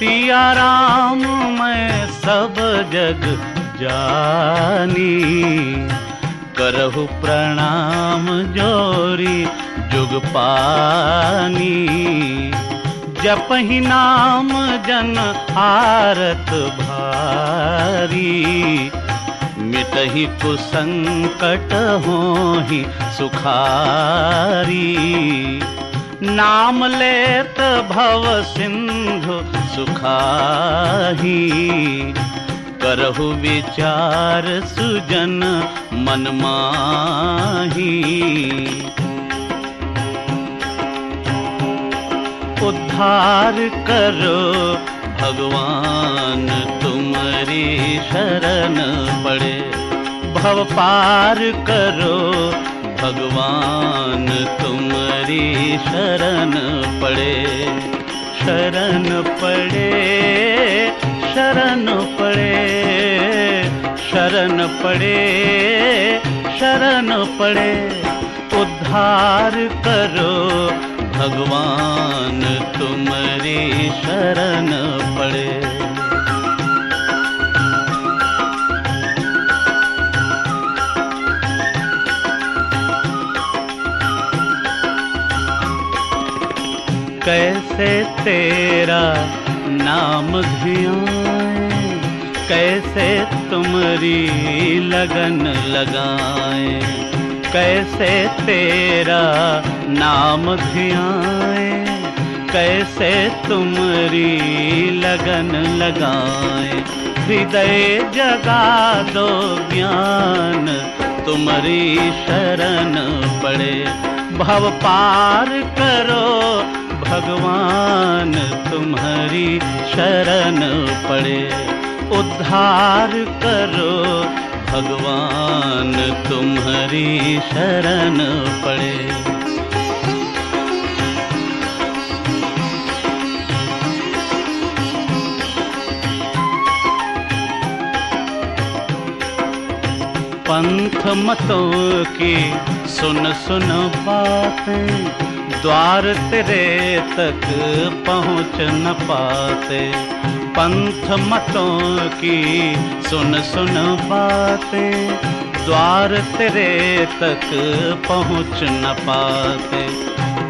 सिया राम मैं सब जग जानी। करहु प्रणाम जोरी जुग पानी। जप ही नाम जन आरत भारी। मिटही कुसंकट हो ही सुखारी। नाम लेत भव सिंधु सुखाही। करहु विचार सुजन मन माही। उद्धार करो भगवान, तुम्हारी शरण पड़े। भव पार करो भगवान, तुम्हारी शरण पड़े। शरण पड़े शरण पड़े शरण पड़े शरण पड़े। उद्धार करो भगवान तुम्हारी शरण पड़े। कैसे तेरा नाम धियाए कैसे तुम्हारी लगन लगाए? कैसे तेरा नाम धियाए कैसे तुम्हारी लगन लगाए? हृदय जगा दो ज्ञान, तुम्हारी शरण पड़े। भव पार करो भगवान तुम्हारी शरण पड़े। उद्धार करो भगवान तुम्हारी शरण पड़े। पंथ मतों की सुन सुन बातें, द्वार तेरे तक पहुँच न पाते। पंथ मतों की सुन सुन बातें, द्वार तेरे तक पहुँच न पाते।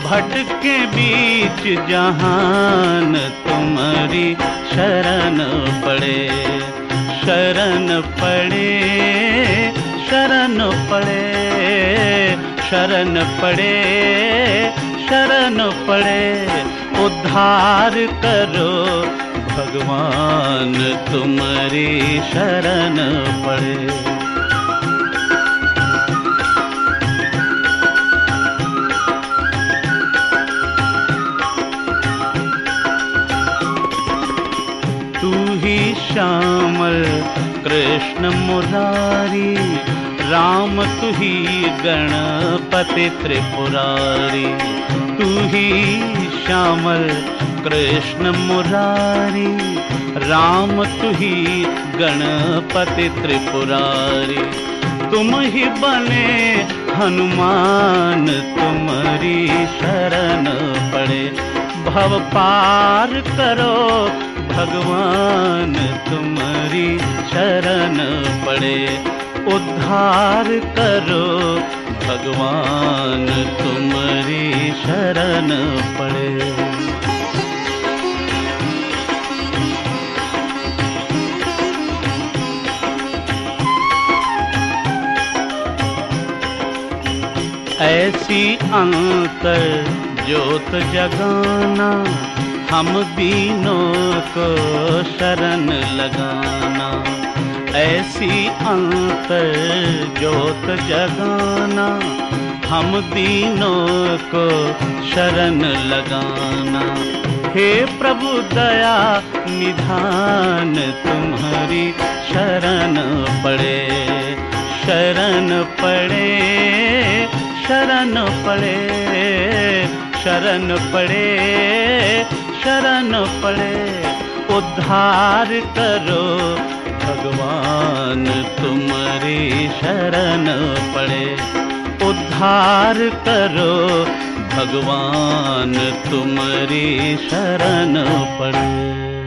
भटके बीच जहान तुम्हारी शरण पड़े शरण पड़े। शरण पड़े शरण पड़े शरण पड़े, उद्धार करो भगवान तुम्हारी शरण पड़े। तू ही श्यामल, कृष्ण मुरारी राम तू ही गणपति त्रिपुरारी, तू ही श्यामल कृष्ण मुरारी, राम तू ही गणपति त्रिपुरारी, तुम ही बने हनुमान, तुम्हारी शरण पड़े, भव पार करो भगवान, तुम्हारी शरण पड़े। उद्धार करो। भगवान, तुम्हारी शरण पड़े। ऐसी अंतर ज्योत जगाना, हम दीनों को शरण लगाना। ऐसी अंतर ज्योत जगाना, हम दीनों को शरण लगाना। हे प्रभु दया, निधान तुम्हारी शरण पड़े शरण पड़े शरण पड़े शरण पड़े शरण पड़े। उद्धार करो भगवान तुम्हारी शरण पड़े। उद्धार करो भगवान तुम्हारी शरण पड़े।